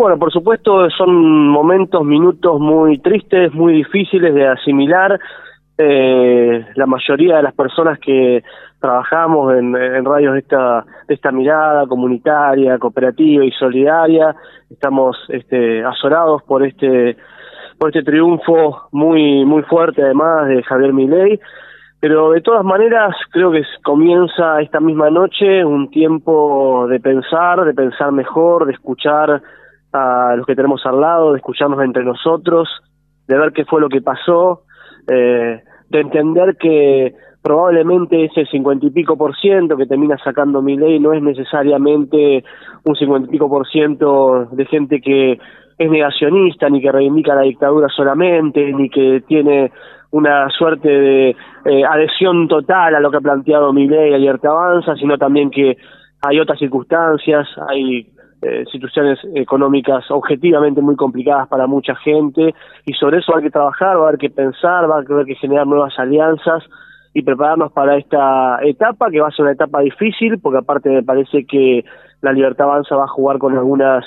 Bueno, por supuesto son momentos, minutos muy tristes, muy difíciles de asimilar. Eh, la mayoría de las personas que trabajamos en, radios de esta, de esta mirada comunitaria, cooperativa y solidaria, estamos este, azorados por este, por este triunfo muy, muy fuerte además de Javier Milei. Pero de todas maneras creo que comienza esta misma noche un tiempo de pensar, de pensar mejor, de escuchar a los que tenemos al lado, de escucharnos entre nosotros, de ver qué fue lo que pasó, eh, de entender que probablemente ese cincuenta y pico por ciento que termina sacando mi ley no es necesariamente un cincuenta y pico por ciento de gente que es negacionista, ni que reivindica la dictadura solamente, ni que tiene una suerte de eh, adhesión total a lo que ha planteado mi ley ayer avanza, sino también que hay otras circunstancias, hay eh, situaciones económicas objetivamente muy complicadas para mucha gente y sobre eso hay que trabajar, va a haber que pensar, va a haber que generar nuevas alianzas y prepararnos para esta etapa que va a ser una etapa difícil porque aparte me parece que la Libertad Avanza va a jugar con algunas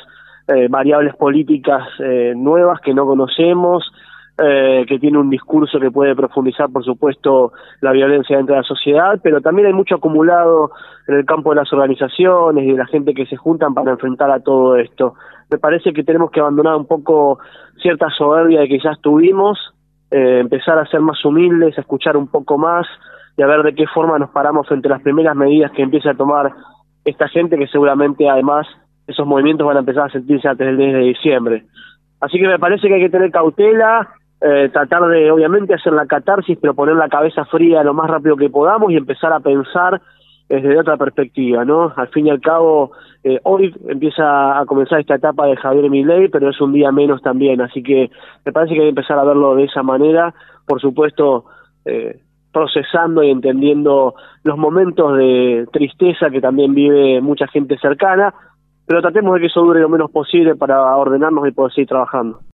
eh, variables políticas eh, nuevas que no conocemos, eh, que tiene un discurso que puede profundizar, por supuesto, la violencia dentro de la sociedad, pero también hay mucho acumulado en el campo de las organizaciones y de la gente que se juntan para enfrentar a todo esto. Me parece que tenemos que abandonar un poco cierta soberbia de que ya estuvimos, eh, empezar a ser más humildes, a escuchar un poco más y a ver de qué forma nos paramos frente a las primeras medidas que empiece a tomar esta gente que seguramente además esos movimientos van a empezar a sentirse antes del 10 de diciembre. Así que me parece que hay que tener cautela, eh, tratar de, obviamente, hacer la catarsis, pero poner la cabeza fría lo más rápido que podamos y empezar a pensar desde otra perspectiva, ¿no? Al fin y al cabo, eh, hoy empieza a comenzar esta etapa de Javier Milei, pero es un día menos también, así que me parece que hay que empezar a verlo de esa manera, por supuesto, eh, procesando y entendiendo los momentos de tristeza que también vive mucha gente cercana, pero tratemos de que eso dure lo menos posible para ordenarnos y poder seguir trabajando.